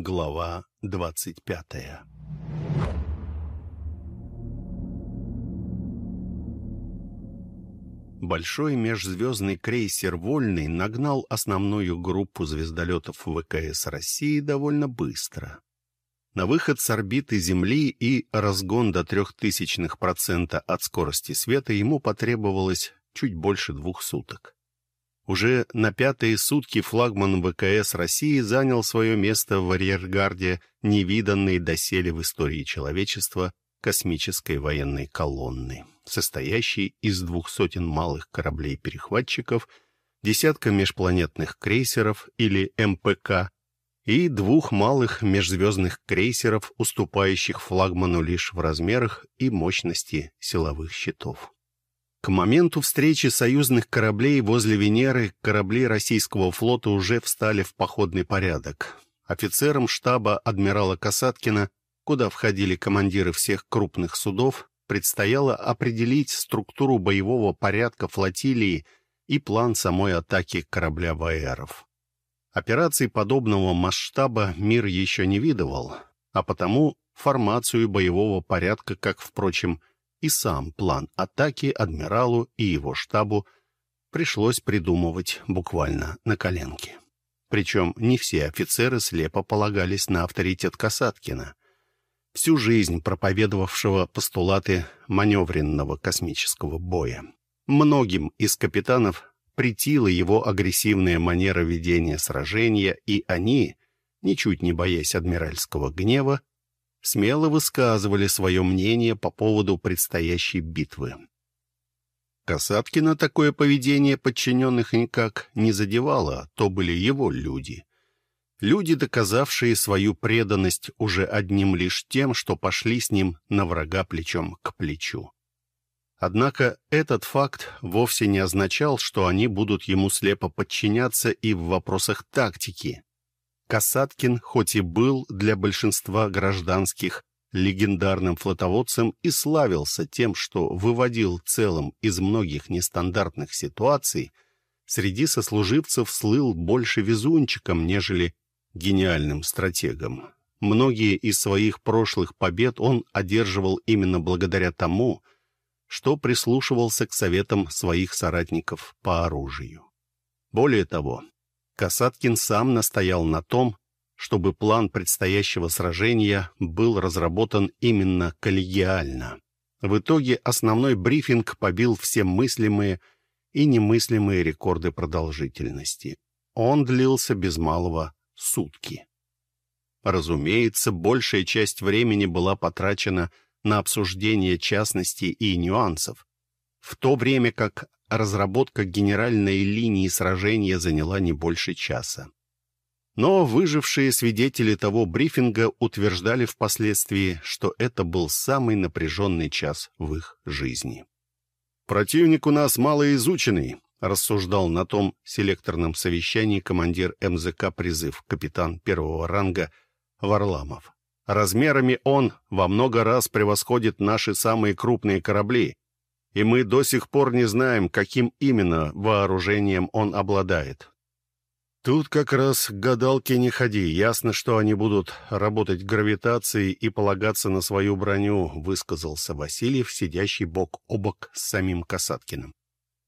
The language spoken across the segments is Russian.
Глава двадцать пятая Большой межзвездный крейсер «Вольный» нагнал основную группу звездолетов ВКС России довольно быстро. На выход с орбиты Земли и разгон до трех тысячных процента от скорости света ему потребовалось чуть больше двух суток. Уже на пятые сутки флагман ВКС России занял свое место в арьергарде невиданной доселе в истории человечества космической военной колонны состоящий из двух сотен малых кораблей-перехватчиков, десятка межпланетных крейсеров или МПК и двух малых межзвездных крейсеров, уступающих флагману лишь в размерах и мощности силовых щитов. К моменту встречи союзных кораблей возле Венеры корабли российского флота уже встали в походный порядок. Офицерам штаба адмирала Касаткина, куда входили командиры всех крупных судов, предстояло определить структуру боевого порядка флотилии и план самой атаки корабля Ваэров. Операций подобного масштаба мир еще не видывал, а потому формацию боевого порядка, как, впрочем, и сам план атаки адмиралу и его штабу пришлось придумывать буквально на коленке. Причем не все офицеры слепо полагались на авторитет Касаткина всю жизнь проповедовавшего постулаты маневренного космического боя. Многим из капитанов притила его агрессивная манера ведения сражения, и они, ничуть не боясь адмиральского гнева, смело высказывали свое мнение по поводу предстоящей битвы. Касаткина такое поведение подчиненных никак не задевало, то были его люди. Люди, доказавшие свою преданность уже одним лишь тем, что пошли с ним на врага плечом к плечу. Однако этот факт вовсе не означал, что они будут ему слепо подчиняться и в вопросах тактики. Касаткин, хоть и был для большинства гражданских легендарным флотоводцем и славился тем, что выводил целым из многих нестандартных ситуаций, среди сослуживцев слыл больше везунчиком, нежели гениальным стратегом. Многие из своих прошлых побед он одерживал именно благодаря тому, что прислушивался к советам своих соратников по оружию. Более того, Касаткин сам настоял на том, чтобы план предстоящего сражения был разработан именно коллегиально. В итоге основной брифинг побил все мыслимые и немыслимые рекорды продолжительности. Он длился без малого сутки. Разумеется, большая часть времени была потрачена на обсуждение частностей и нюансов, в то время как разработка генеральной линии сражения заняла не больше часа. Но выжившие свидетели того брифинга утверждали впоследствии, что это был самый напряженный час в их жизни. «Противник у нас малоизученный», рассуждал на том селекторном совещании командир МЗК «Призыв», капитан первого ранга Варламов. Размерами он во много раз превосходит наши самые крупные корабли, и мы до сих пор не знаем, каким именно вооружением он обладает. Тут как раз гадалки не ходи. Ясно, что они будут работать гравитацией и полагаться на свою броню, высказался Васильев, сидящий бок о бок с самим Касаткиным.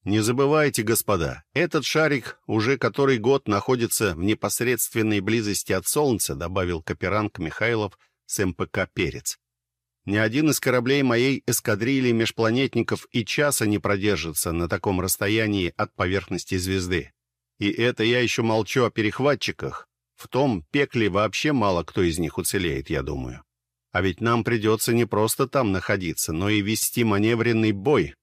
Не забывайте, господа, этот шарик уже который год находится в непосредственной близости от Солнца, добавил Каперанг Михайлов с МПК «Перец». Ни один из кораблей моей эскадрильи межпланетников и часа не продержится на таком расстоянии от поверхности звезды. И это я еще молчу о перехватчиках. В том пекле вообще мало кто из них уцелеет, я думаю. А ведь нам придется не просто там находиться, но и вести маневренный бой,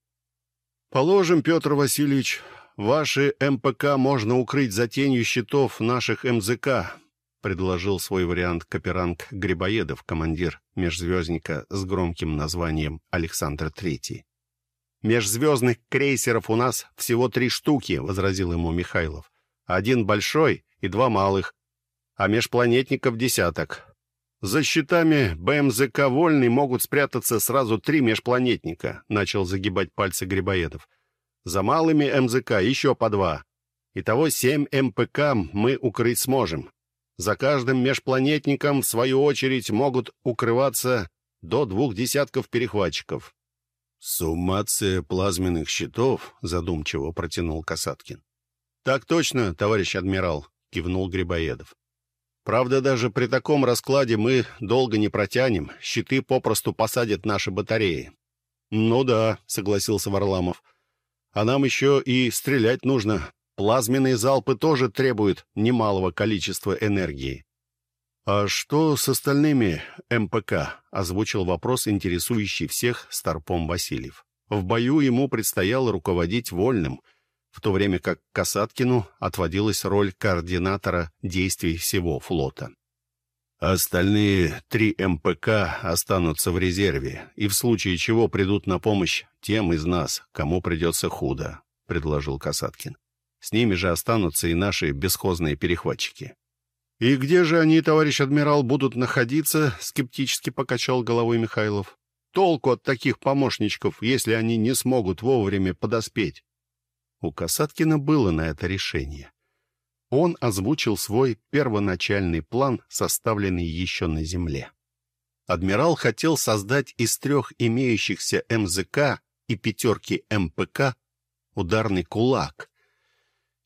Положим, Петр Васильевич, ваши МПК можно укрыть за тенью щитов наших МЗК, предложил свой вариант Каперанг Грибоедов, командир межзвездника с громким названием Александр Третий. «Межзвездных крейсеров у нас всего три штуки», — возразил ему Михайлов. «Один большой и два малых, а межпланетников десяток. За щитами БМЗК «Вольный» могут спрятаться сразу три межпланетника, начал загибать пальцы Грибоедов. За малыми МЗК еще по два. Итого семь МПК мы укрыть сможем. За каждым межпланетником, в свою очередь, могут укрываться до двух десятков перехватчиков. «Суммация плазменных щитов», — задумчиво протянул Касаткин. «Так точно, товарищ адмирал», — кивнул Грибоедов. «Правда, даже при таком раскладе мы долго не протянем, щиты попросту посадят наши батареи». «Ну да», — согласился Варламов. «А нам еще и стрелять нужно. Плазменные залпы тоже требуют немалого количества энергии». «А что с остальными МПК?» — озвучил вопрос, интересующий всех Старпом Васильев. В бою ему предстояло руководить вольным, в то время как Касаткину отводилась роль координатора действий всего флота. Остальные три МПК останутся в резерве, и в случае чего придут на помощь тем из нас, кому придется худо», — предложил Касаткин. «С ними же останутся и наши бесхозные перехватчики». «И где же они, товарищ адмирал, будут находиться?» — скептически покачал головой Михайлов. «Толку от таких помощничков, если они не смогут вовремя подоспеть?» У Касаткина было на это решение. Он озвучил свой первоначальный план, составленный еще на Земле. Адмирал хотел создать из трех имеющихся МЗК и пятерки МПК ударный кулак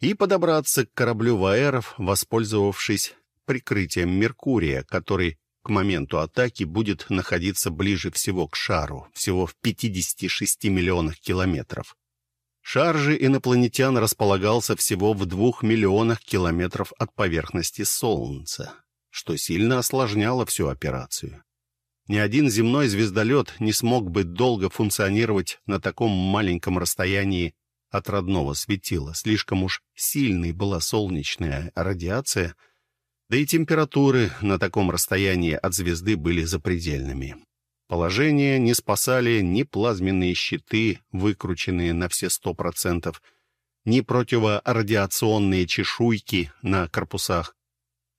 и подобраться к кораблю Ваэров, воспользовавшись прикрытием Меркурия, который к моменту атаки будет находиться ближе всего к шару, всего в 56 миллионах километров. Шар же инопланетян располагался всего в двух миллионах километров от поверхности Солнца, что сильно осложняло всю операцию. Ни один земной звездолет не смог бы долго функционировать на таком маленьком расстоянии от родного светила. Слишком уж сильной была солнечная радиация — да и температуры на таком расстоянии от звезды были запредельными. Положение не спасали ни плазменные щиты, выкрученные на все сто процентов, ни противорадиационные чешуйки на корпусах.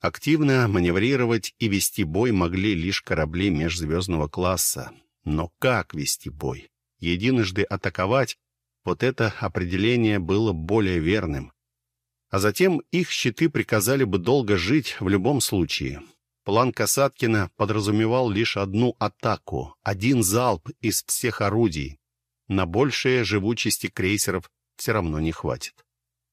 Активно маневрировать и вести бой могли лишь корабли межзвездного класса. Но как вести бой? Единожды атаковать — вот это определение было более верным а затем их щиты приказали бы долго жить в любом случае. План Касаткина подразумевал лишь одну атаку, один залп из всех орудий. На большее живучести крейсеров все равно не хватит.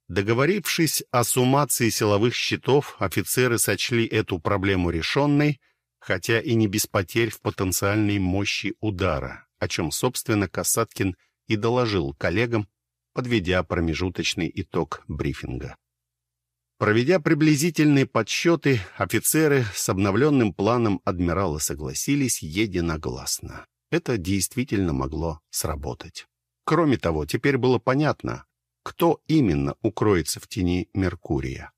Договорившись о суммации силовых щитов, офицеры сочли эту проблему решенной, хотя и не без потерь в потенциальной мощи удара, о чем, собственно, Касаткин и доложил коллегам, подведя промежуточный итог брифинга. Проведя приблизительные подсчеты, офицеры с обновленным планом адмирала согласились единогласно. Это действительно могло сработать. Кроме того, теперь было понятно, кто именно укроется в тени Меркурия.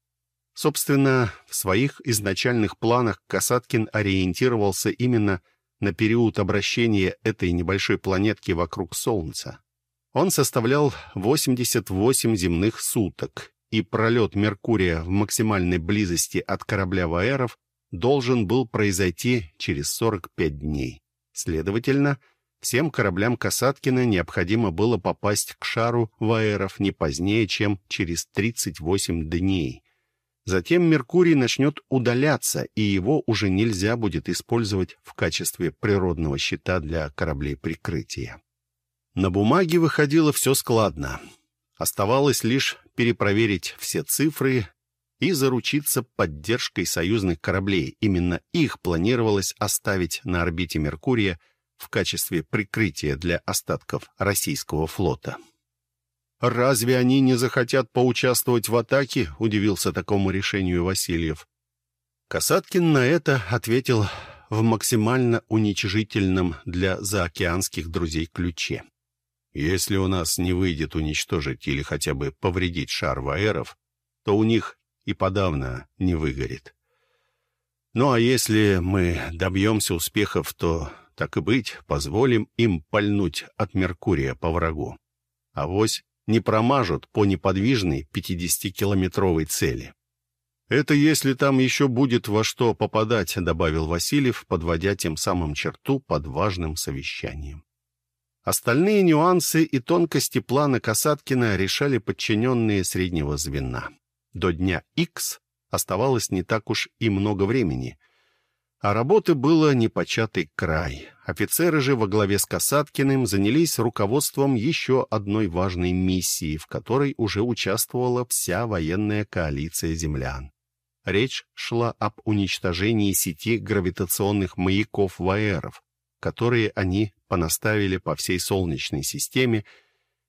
Собственно, в своих изначальных планах Касаткин ориентировался именно на период обращения этой небольшой планетки вокруг Солнца. Он составлял 88 земных суток и пролет Меркурия в максимальной близости от корабля Ваэров должен был произойти через 45 дней. Следовательно, всем кораблям Касаткина необходимо было попасть к шару Ваэров не позднее, чем через 38 дней. Затем Меркурий начнет удаляться, и его уже нельзя будет использовать в качестве природного щита для кораблей прикрытия. На бумаге выходило все складно. Оставалось лишь перепроверить все цифры и заручиться поддержкой союзных кораблей. Именно их планировалось оставить на орбите Меркурия в качестве прикрытия для остатков российского флота. «Разве они не захотят поучаствовать в атаке?» — удивился такому решению Васильев. Касаткин на это ответил в максимально уничижительном для заокеанских друзей ключе. Если у нас не выйдет уничтожить или хотя бы повредить шар ваэров, то у них и подавно не выгорит. Ну а если мы добьемся успехов, то, так и быть, позволим им пальнуть от Меркурия по врагу. Авось не промажут по неподвижной 50-километровой цели. «Это если там еще будет во что попадать», — добавил Васильев, подводя тем самым черту под важным совещанием. Остальные нюансы и тонкости плана Касаткина решали подчиненные среднего звена. До дня X Оставалось не так уж и много времени. А работы было непочатый край. Офицеры же во главе с Касаткиным занялись руководством еще одной важной миссии, в которой уже участвовала вся военная коалиция землян. Речь шла об уничтожении сети гравитационных маяков ВАЭРов, которые они понаставили по всей Солнечной системе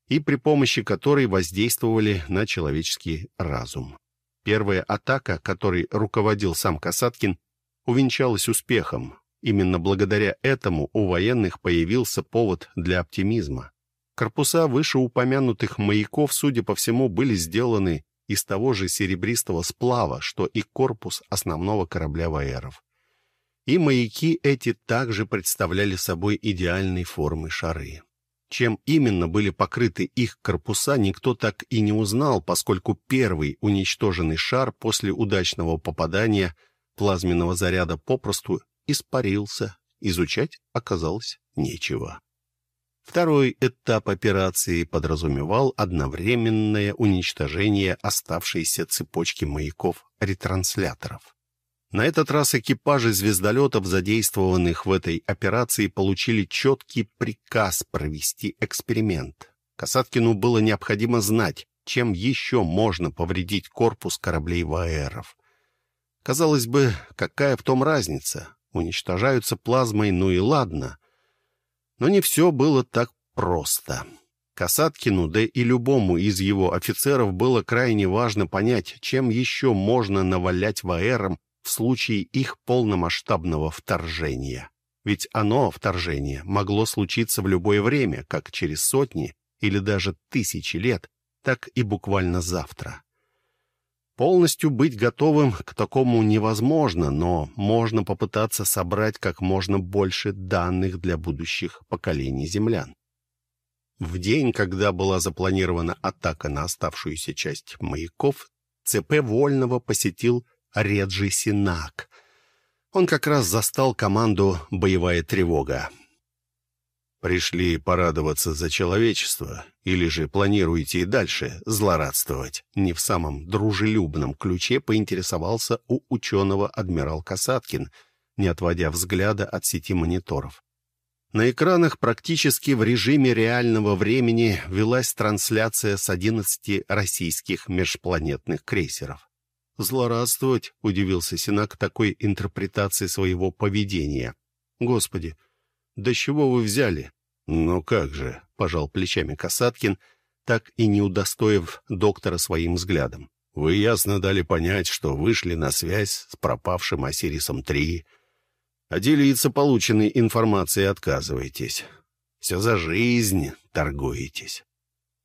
и при помощи которой воздействовали на человеческий разум. Первая атака, которой руководил сам Касаткин, увенчалась успехом. Именно благодаря этому у военных появился повод для оптимизма. Корпуса вышеупомянутых маяков, судя по всему, были сделаны из того же серебристого сплава, что и корпус основного корабля Ваеров. И маяки эти также представляли собой идеальной формы шары. Чем именно были покрыты их корпуса, никто так и не узнал, поскольку первый уничтоженный шар после удачного попадания плазменного заряда попросту испарился. Изучать оказалось нечего. Второй этап операции подразумевал одновременное уничтожение оставшейся цепочки маяков-ретрансляторов. На этот раз экипажи звездолетов, задействованных в этой операции, получили четкий приказ провести эксперимент. Касаткину было необходимо знать, чем еще можно повредить корпус кораблей ВАЭРов. Казалось бы, какая в том разница? Уничтожаются плазмой, ну и ладно. Но не все было так просто. Касаткину, да и любому из его офицеров было крайне важно понять, чем еще можно навалять ВАЭРам в случае их полномасштабного вторжения. Ведь оно, вторжение, могло случиться в любое время, как через сотни или даже тысячи лет, так и буквально завтра. Полностью быть готовым к такому невозможно, но можно попытаться собрать как можно больше данных для будущих поколений землян. В день, когда была запланирована атака на оставшуюся часть маяков, ЦП Вольного посетил Реджи Синак. Он как раз застал команду «Боевая тревога». Пришли порадоваться за человечество, или же планируете и дальше злорадствовать? Не в самом дружелюбном ключе поинтересовался у ученого адмирал Касаткин, не отводя взгляда от сети мониторов. На экранах практически в режиме реального времени велась трансляция с 11 российских межпланетных крейсеров. «Злорадствовать?» — удивился Синак такой интерпретации своего поведения. «Господи, да чего вы взяли?» «Ну как же», — пожал плечами Касаткин, так и не удостоив доктора своим взглядом. «Вы ясно дали понять, что вышли на связь с пропавшим Осирисом-3, а делиться полученной информацией отказываетесь. Все за жизнь торгуетесь».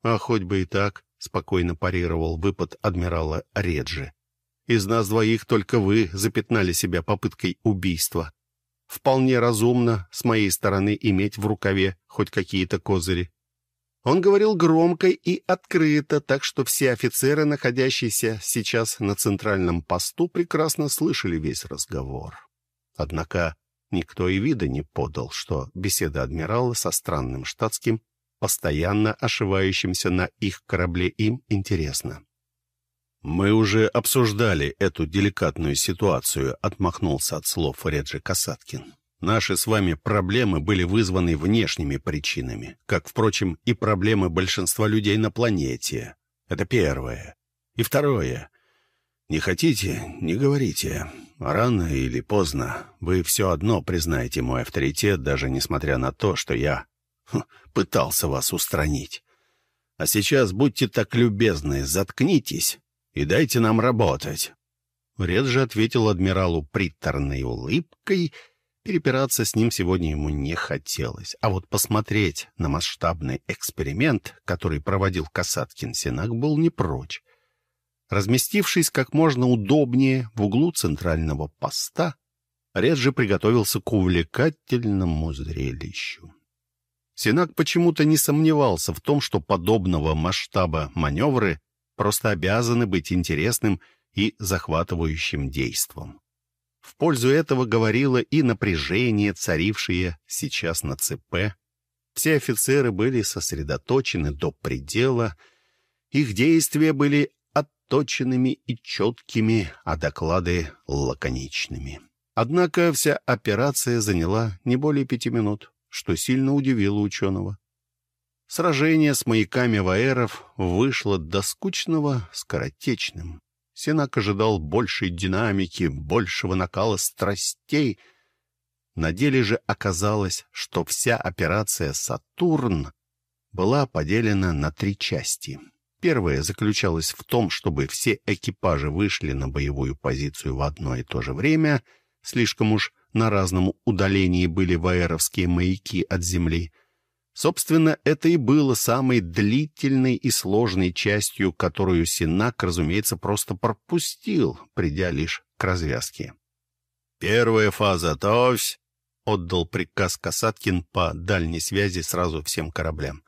«А хоть бы и так», — спокойно парировал выпад адмирала Реджи. Из нас двоих только вы запятнали себя попыткой убийства. Вполне разумно с моей стороны иметь в рукаве хоть какие-то козыри. Он говорил громко и открыто, так что все офицеры, находящиеся сейчас на центральном посту, прекрасно слышали весь разговор. Однако никто и вида не подал, что беседа адмирала со странным штатским, постоянно ошивающимся на их корабле им, интересна. «Мы уже обсуждали эту деликатную ситуацию», — отмахнулся от слов Реджи Касаткин. «Наши с вами проблемы были вызваны внешними причинами, как, впрочем, и проблемы большинства людей на планете. Это первое. И второе. Не хотите — не говорите. Рано или поздно вы все одно признаете мой авторитет, даже несмотря на то, что я хм, пытался вас устранить. А сейчас будьте так любезны, заткнитесь и дайте нам работать». Ред же ответил адмиралу приторной улыбкой. Перепираться с ним сегодня ему не хотелось. А вот посмотреть на масштабный эксперимент, который проводил Касаткин Сенак, был не прочь. Разместившись как можно удобнее в углу центрального поста, Ред же приготовился к увлекательному зрелищу. Сенак почему-то не сомневался в том, что подобного масштаба маневры просто обязаны быть интересным и захватывающим действом. В пользу этого говорило и напряжение, царившее сейчас на ЦП. Все офицеры были сосредоточены до предела, их действия были отточенными и четкими, а доклады лаконичными. Однако вся операция заняла не более пяти минут, что сильно удивило ученого. Сражение с маяками ваэров вышло до скучного скоротечным. Сенак ожидал большей динамики, большего накала страстей. На деле же оказалось, что вся операция «Сатурн» была поделена на три части. Первая заключалась в том, чтобы все экипажи вышли на боевую позицию в одно и то же время — Слишком уж на разном удалении были ваеровские маяки от земли. Собственно, это и было самой длительной и сложной частью, которую Синак, разумеется, просто пропустил, придя лишь к развязке. «Первая фаза, товсь!» — отдал приказ Касаткин по дальней связи сразу всем кораблям.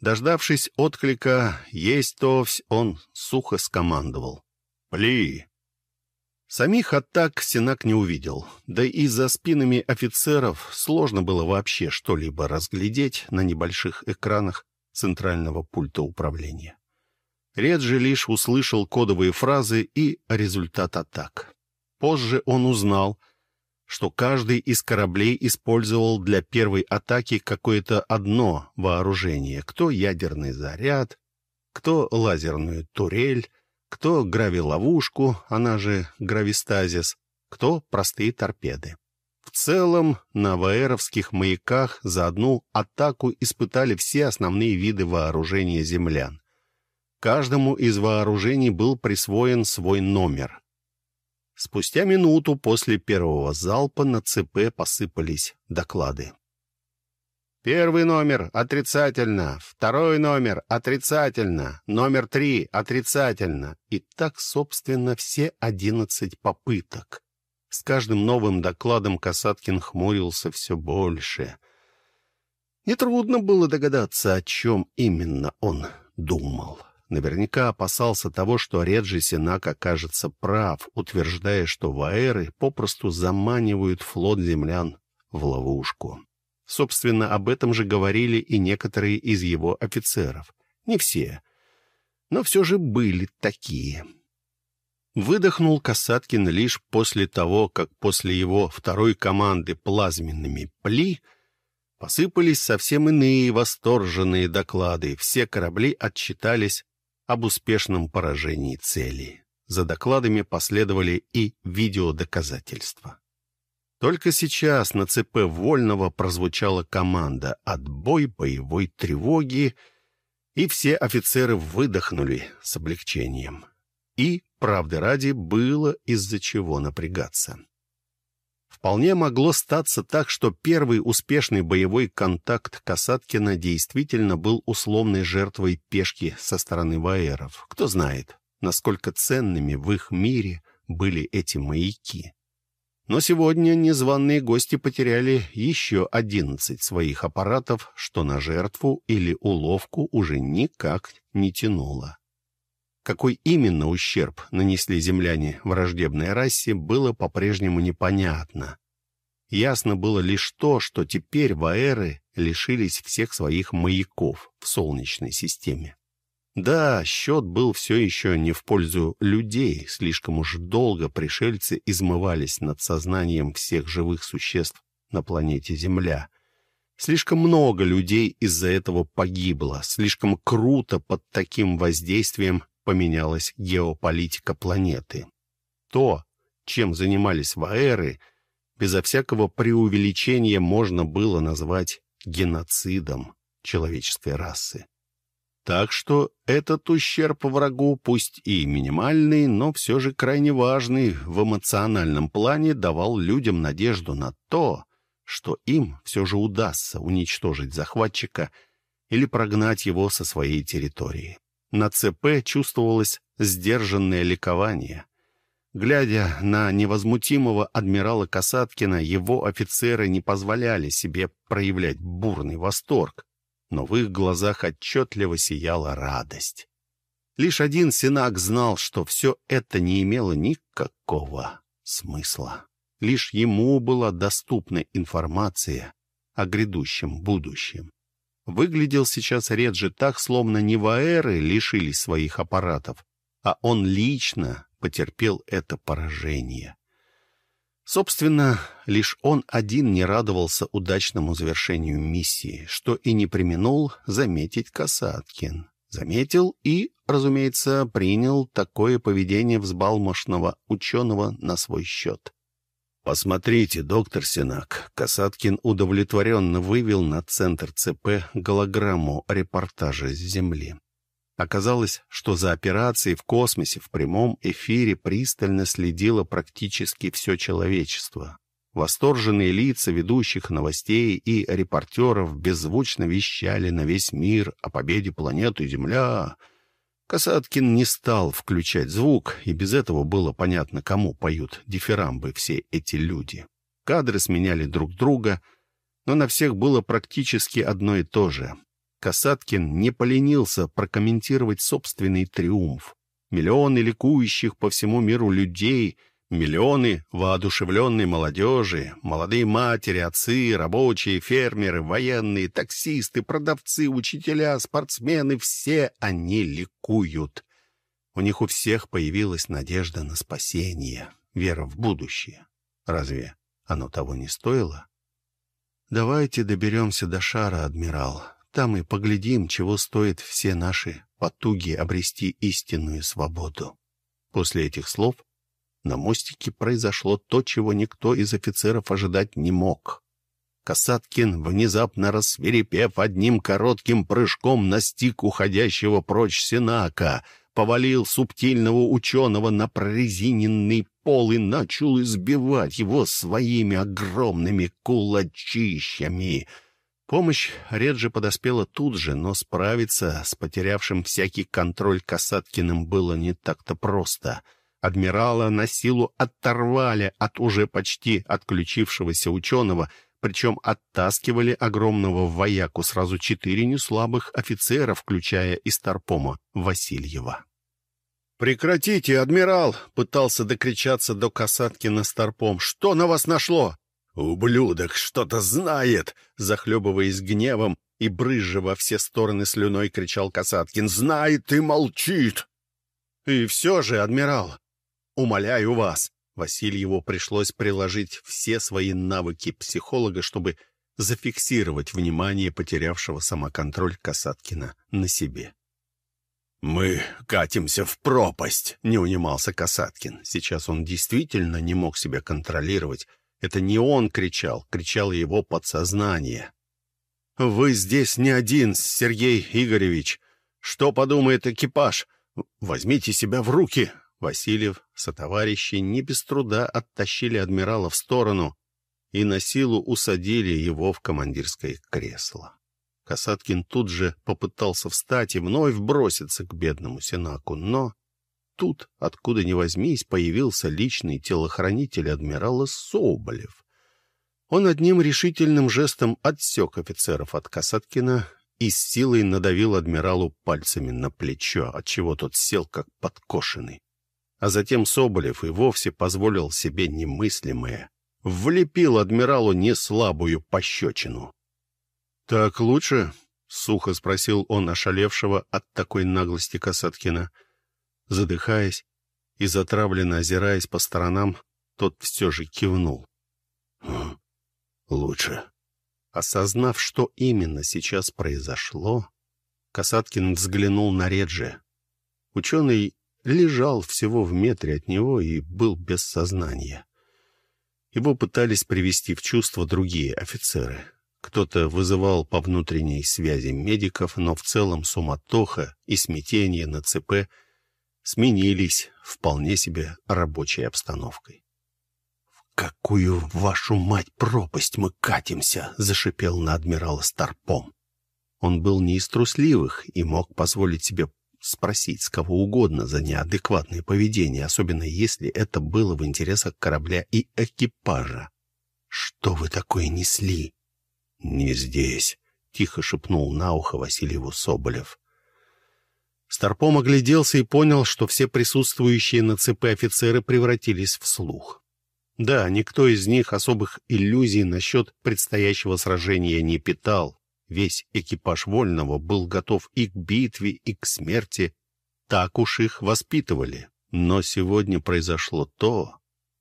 Дождавшись отклика «Есть товсь», он сухо скомандовал. «Пли!» Самих атак Синак не увидел, да и за спинами офицеров сложно было вообще что-либо разглядеть на небольших экранах центрального пульта управления. Реджи лишь услышал кодовые фразы и результат атак. Позже он узнал, что каждый из кораблей использовал для первой атаки какое-то одно вооружение, кто ядерный заряд, кто лазерную турель, кто гравиловушку, она же гравистазис, кто простые торпеды. В целом, на ваэровских маяках за одну атаку испытали все основные виды вооружения землян. Каждому из вооружений был присвоен свой номер. Спустя минуту после первого залпа на ЦП посыпались доклады. Первый номер — отрицательно, второй номер — отрицательно, номер три — отрицательно. И так, собственно, все одиннадцать попыток. С каждым новым докладом Касаткин хмурился все больше. Нетрудно было догадаться, о чем именно он думал. Наверняка опасался того, что Реджи Сенак окажется прав, утверждая, что ваэры попросту заманивают флот землян в ловушку. Собственно, об этом же говорили и некоторые из его офицеров. Не все, но все же были такие. Выдохнул Касаткин лишь после того, как после его второй команды плазменными «Пли» посыпались совсем иные восторженные доклады. Все корабли отчитались об успешном поражении цели. За докладами последовали и видеодоказательства. Только сейчас на ЦП Вольного прозвучала команда «Отбой боевой тревоги», и все офицеры выдохнули с облегчением. И, правды ради, было из-за чего напрягаться. Вполне могло статься так, что первый успешный боевой контакт Касаткина действительно был условной жертвой пешки со стороны ваеров. Кто знает, насколько ценными в их мире были эти маяки. Но сегодня незваные гости потеряли еще одиннадцать своих аппаратов, что на жертву или уловку уже никак не тянуло. Какой именно ущерб нанесли земляне враждебной расе, было по-прежнему непонятно. Ясно было лишь то, что теперь ваэры лишились всех своих маяков в Солнечной системе. Да, счет был все еще не в пользу людей. Слишком уж долго пришельцы измывались над сознанием всех живых существ на планете Земля. Слишком много людей из-за этого погибло. Слишком круто под таким воздействием поменялась геополитика планеты. То, чем занимались ваэры, безо всякого преувеличения можно было назвать геноцидом человеческой расы. Так что этот ущерб врагу, пусть и минимальный, но все же крайне важный в эмоциональном плане, давал людям надежду на то, что им все же удастся уничтожить захватчика или прогнать его со своей территории. На ЦП чувствовалось сдержанное ликование. Глядя на невозмутимого адмирала Касаткина, его офицеры не позволяли себе проявлять бурный восторг но в их глазах отчетливо сияла радость. Лишь один Синак знал, что все это не имело никакого смысла. Лишь ему была доступна информация о грядущем будущем. Выглядел сейчас Реджи так, словно не ваэры лишились своих аппаратов, а он лично потерпел это поражение. Собственно, лишь он один не радовался удачному завершению миссии, что и не применул заметить Касаткин. Заметил и, разумеется, принял такое поведение взбалмошного ученого на свой счет. «Посмотрите, доктор Синак», — Касаткин удовлетворенно вывел на центр ЦП голограмму репортажа с Земли. Оказалось, что за операцией в космосе в прямом эфире пристально следило практически все человечество. Восторженные лица ведущих новостей и репортеров беззвучно вещали на весь мир о победе планеты Земля. Касаткин не стал включать звук, и без этого было понятно, кому поют дифирамбы все эти люди. Кадры сменяли друг друга, но на всех было практически одно и то же. Касаткин не поленился прокомментировать собственный триумф. Миллионы ликующих по всему миру людей, миллионы воодушевленной молодежи, молодые матери, отцы, рабочие, фермеры, военные, таксисты, продавцы, учителя, спортсмены — все они ликуют. У них у всех появилась надежда на спасение, вера в будущее. Разве оно того не стоило? «Давайте доберемся до шара, адмирал», там и поглядим, чего стоят все наши потуги обрести истинную свободу. После этих слов на мостике произошло то, чего никто из офицеров ожидать не мог. Касаткин, внезапно рассверепев одним коротким прыжком, настиг уходящего прочь Сенака, повалил субтильного ученого на прорезиненный пол и начал избивать его своими огромными кулачищами — Помощь Реджи подоспела тут же, но справиться с потерявшим всякий контроль Касаткиным было не так-то просто. Адмирала на силу оторвали от уже почти отключившегося ученого, причем оттаскивали огромного вояку сразу четыре неслабых офицера, включая и Старпома Васильева. «Прекратите, адмирал!» — пытался докричаться до Касаткина Старпом. «Что на вас нашло?» «Ублюдок что-то знает!» Захлебываясь гневом и брызжа во все стороны слюной, кричал Касаткин. «Знает и молчит!» «И все же, адмирал, умоляю вас!» Васильеву пришлось приложить все свои навыки психолога, чтобы зафиксировать внимание потерявшего самоконтроль Касаткина на себе. «Мы катимся в пропасть», — не унимался Касаткин. Сейчас он действительно не мог себя контролировать это не он кричал, кричало его подсознание. «Вы здесь не один, Сергей Игоревич. Что подумает экипаж? Возьмите себя в руки!» Васильев со товарищи не без труда оттащили адмирала в сторону и на силу усадили его в командирское кресло. Касаткин тут же попытался встать и вновь броситься к бедному Сенаку, но тут, откуда ни возьмись, появился личный телохранитель адмирала Соболев. Он одним решительным жестом отсек офицеров от Касаткина и с силой надавил адмиралу пальцами на плечо, отчего тот сел как подкошенный. А затем Соболев и вовсе позволил себе немыслимое. Влепил адмиралу неслабую пощечину. — Так лучше? — сухо спросил он ошалевшего от такой наглости Касаткина. — Задыхаясь и затравленно озираясь по сторонам, тот все же кивнул. «Хм, «Лучше». Осознав, что именно сейчас произошло, Касаткин взглянул на Реджи. Ученый лежал всего в метре от него и был без сознания. Его пытались привести в чувство другие офицеры. Кто-то вызывал по внутренней связи медиков, но в целом суматоха и смятение на ЦП — сменились вполне себе рабочей обстановкой. «В какую, вашу мать, пропасть мы катимся!» — зашипел на адмирала Старпом. Он был не из трусливых и мог позволить себе спросить с кого угодно за неадекватное поведение, особенно если это было в интересах корабля и экипажа. «Что вы такое несли?» «Не здесь», — тихо шепнул на ухо Васильеву Соболев. Старпом огляделся и понял, что все присутствующие на ЦП офицеры превратились в слух. Да, никто из них особых иллюзий насчет предстоящего сражения не питал. Весь экипаж Вольного был готов и к битве, и к смерти. так уж их воспитывали. Но сегодня произошло то,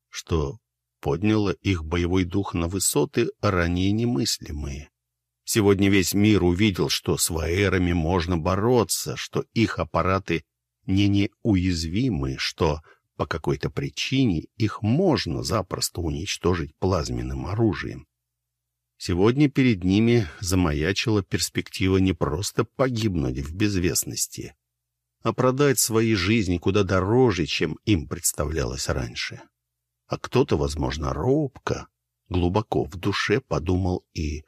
что подняло их боевой дух на высоты ранее немыслимые. Сегодня весь мир увидел, что с ваэрами можно бороться, что их аппараты не неуязвимы, что по какой-то причине их можно запросто уничтожить плазменным оружием. Сегодня перед ними замаячила перспектива не просто погибнуть в безвестности, а продать свои жизни куда дороже, чем им представлялось раньше. А кто-то, возможно, робко, глубоко в душе подумал и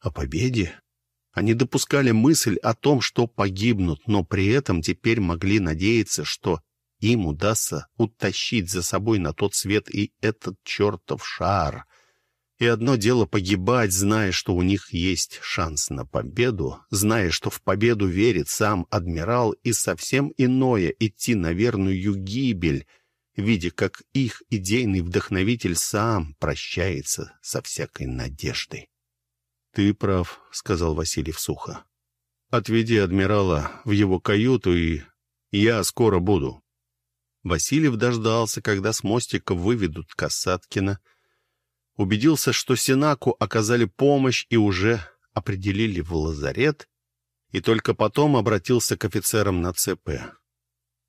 о победе. Они допускали мысль о том, что погибнут, но при этом теперь могли надеяться, что им удастся утащить за собой на тот свет и этот чертов шар. И одно дело погибать, зная, что у них есть шанс на победу, зная, что в победу верит сам адмирал, и совсем иное идти на верную гибель, видя, как их идейный вдохновитель сам прощается со всякой надеждой. «Ты прав», — сказал Васильев сухо. «Отведи адмирала в его каюту, и я скоро буду». Васильев дождался, когда с мостика выведут Касаткина, убедился, что Синаку оказали помощь и уже определили в лазарет, и только потом обратился к офицерам на ЦП.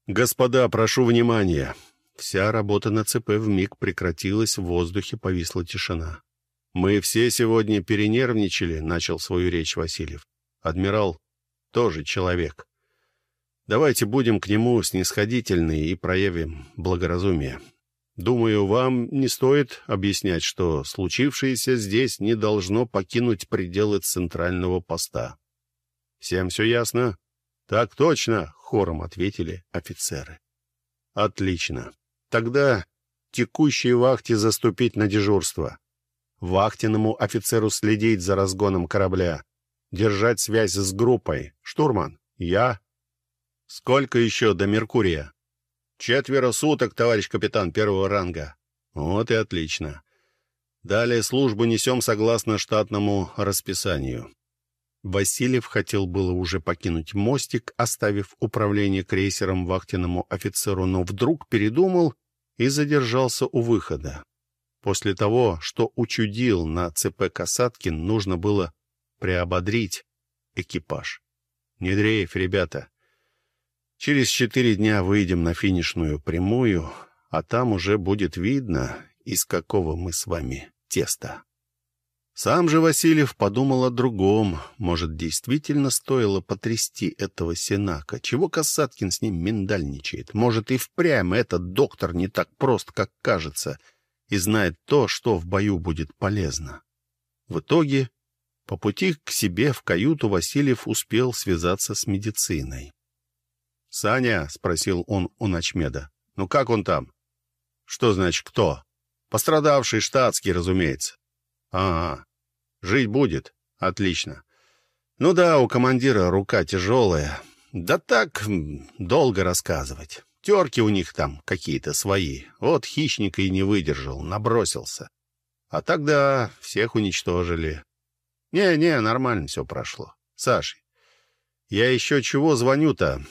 «Господа, прошу внимания!» Вся работа на ЦП вмиг прекратилась, в воздухе повисла тишина. «Мы все сегодня перенервничали», — начал свою речь Васильев. «Адмирал тоже человек. Давайте будем к нему снисходительны и проявим благоразумие. Думаю, вам не стоит объяснять, что случившееся здесь не должно покинуть пределы центрального поста. Всем все ясно?» «Так точно», — хором ответили офицеры. «Отлично. Тогда текущей вахте заступить на дежурство вахтенному офицеру следить за разгоном корабля, держать связь с группой. Штурман, я. Сколько еще до Меркурия? Четверо суток, товарищ капитан первого ранга. Вот и отлично. Далее службу несем согласно штатному расписанию. Васильев хотел было уже покинуть мостик, оставив управление крейсером вахтенному офицеру, но вдруг передумал и задержался у выхода. После того, что учудил на ЦП Касаткин, нужно было приободрить экипаж. Не дрейф, ребята. Через четыре дня выйдем на финишную прямую, а там уже будет видно, из какого мы с вами теста. Сам же Васильев подумал о другом. Может, действительно стоило потрясти этого Сенака? Чего Касаткин с ним миндальничает? Может, и впрямь этот доктор не так прост, как кажется — и знает то, что в бою будет полезно. В итоге, по пути к себе в каюту Васильев успел связаться с медициной. «Саня?» — спросил он у ночмеда. «Ну как он там?» «Что значит кто?» «Пострадавший штатский, разумеется». «Ага. Жить будет? Отлично. Ну да, у командира рука тяжелая. Да так, долго рассказывать». Терки у них там какие-то свои. Вот хищник и не выдержал, набросился. А тогда всех уничтожили. Не-не, нормально все прошло. Саша, я еще чего звоню-то?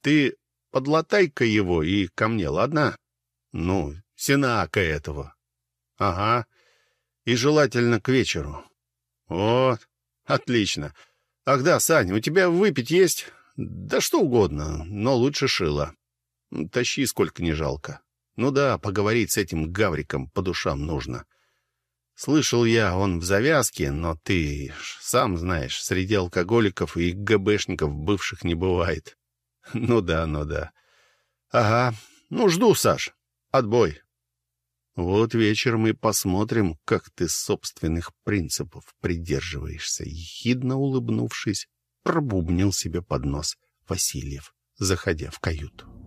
Ты подлатай-ка его и ко мне, ладно? Ну, синака этого. Ага. И желательно к вечеру. Вот. Отлично. Ах да, Сань, у тебя выпить есть? Да что угодно, но лучше шило. Тащи, сколько не жалко. Ну да, поговорить с этим гавриком по душам нужно. Слышал я, он в завязке, но ты сам знаешь, среди алкоголиков и ГБшников бывших не бывает. Ну да, ну да. Ага, ну жду, Саш. Отбой. Вот вечером и посмотрим, как ты собственных принципов придерживаешься. Ехидно улыбнувшись, пробубнил себе под нос Васильев, заходя в каюту.